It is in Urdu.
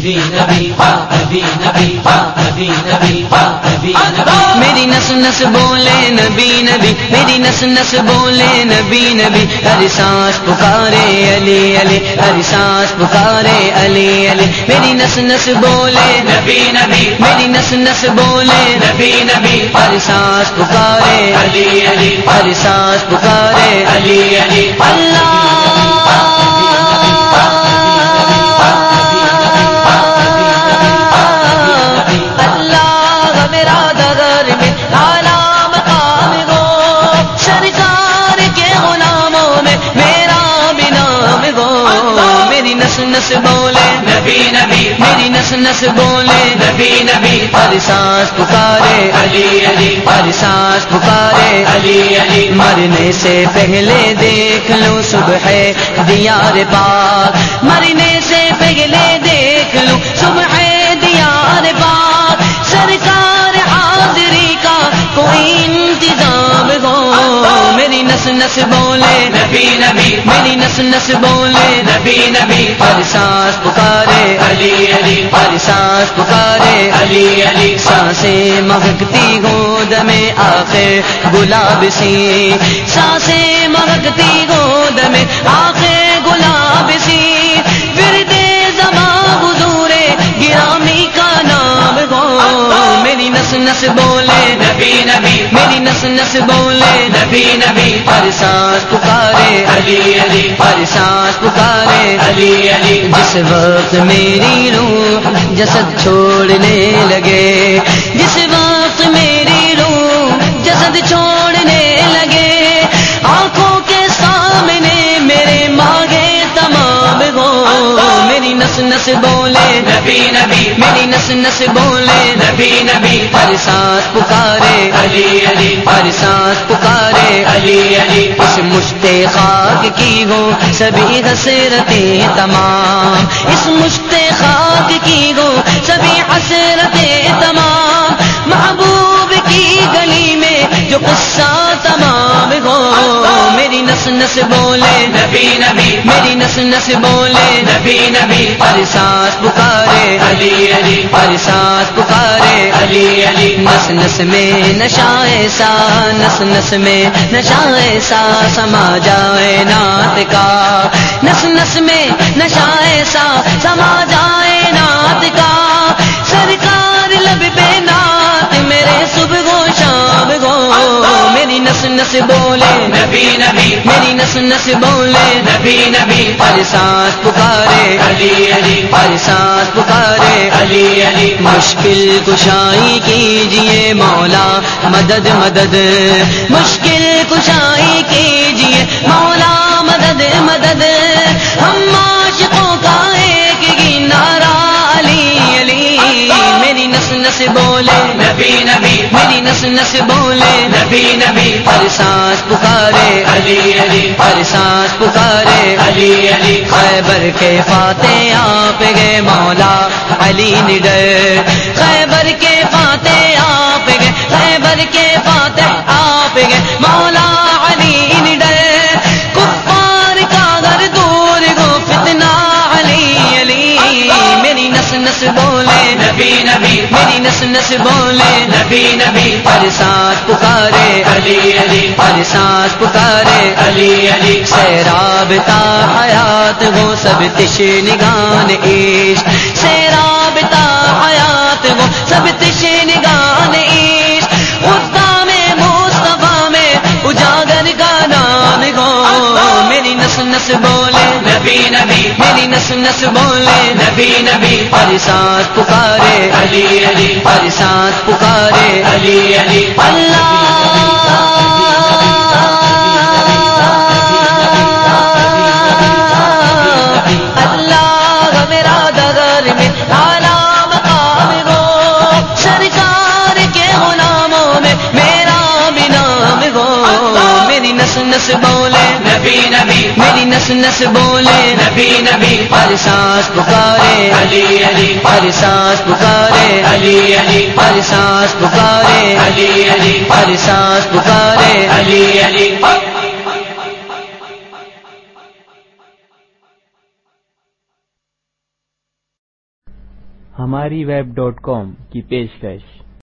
نبی نبی نبی نبی نبی نبی نبی میری نس نس بولے نبی نبی، میری نس نس بولے نبی نبی۔ ہر سانس پکارے علی علی، ہر سانس پکارے علی علی۔ میری نس نس بولے نبی نبی، میری نس نس بولے نبی نبی۔ ہر سانس پکارے علی علی، ہر سانس پکارے علی علی۔ اللہ سرکار کے غلاموں میں میرا بھی نام گو۔ میری نس نس بولے۔ نبی نبی۔ میری نس نس بولے۔ نبی نبی۔ ہر سانس پکارے۔ علی علی۔ ہر سانس پکارے۔ علی علی۔ مرنے سے پہلے دیکھ لو صبح دیار پاک۔ مرنے سے پہلے دیکھ لو صبح نس بولے نبی نبی میری نس نس بولے نبی نبی ہر سانس پکارے علی علی ہر سانس پکارے علی علی سانسیں مہکتی گود میں آخر گلاب سی سانسیں مہکتی گود میں آخر نس بولے، نبی نبی، میری نس نس بولے، نبی نبی ہر سانس پکارے، علی علی ہر سانس پکارے، علی علی، جس وقت میری روح جسد چھوڑنے لگے، جس وقت میری روح جسد چھوڑنے لگے نس نس بولے نبی نبی میری نس نس بولے نبی نبی ہر سانس پکارے علی علی ہر سانس پکارے علی علی۔ اس مشت خاک کی ہو سبھی حسرتیں تمام۔ اس مشت خاک کی ہو سبھی حسرتیں تمام۔ محبوب کی گلی میں جو قصہ تمام نس بولے نبی نبی میری نس نس بولے نبی نبی ہر سانس پکارے علی علی ہر سانس پکارے علی علی۔ نس نس میں نشا ایسا نس نس میں نشا ایسا سما جائے نات کا۔ نس نس میں نشا ایسا سما جائے نات کا۔ سرکار لب پہ نات میرے صبح گو شام گو نس نس بولے۔ نبی نبی میری نس نس بولے۔ نبی نبی ہر سانس پکارے۔ علی علی۔ ہر سانس پکارے۔ علی علی۔ مشکل کشائی کیجیے مولا مدد مدد۔ مشکل کشائی کیجیے مولا مدد مدد۔ ہم عاشقوں کا ایک ہی نعرہ علی علی۔ میری نس نس بولے۔ نبی نبی نس نس بولے نبی نبی ہر سانس پکارے۔ علی علی ہر سانس پکارے۔ علی علی۔ خیبر کے فاتح آپ گئے مولا علی نڈر خیبر کے فاتح آپ گئے خیبر کے فاتح آپ گئے مولا علی نبی نبی میری نس نس بولے۔ نبی نبی ہر سانس پکارے۔ علی علی ہر سانس پکارے۔ علی علی سیراب تا حیات وہ سب تش نگان عشق۔ سیراب تا حیات وہ سب تش نگان عشق۔ خدا میں مصطفیٰ میں اجاگر کا نام گو۔ میری نس نس بولے۔ نبی نبی میری نس نس بولے. نبی نبی ہر سانس پکارے. علی علی ہر سانس پکارے علی علی اللہ نس نس بولے. نبی نبی میری نس نس بولے. نبی نبی ہر سانس پکارے. علی علی ہر سانس پکارے. علی علی ہر سانس پکارے. علی علی ہر سانس پکارے. علی علی ہماری ویب ڈاٹ کام کی پیشکش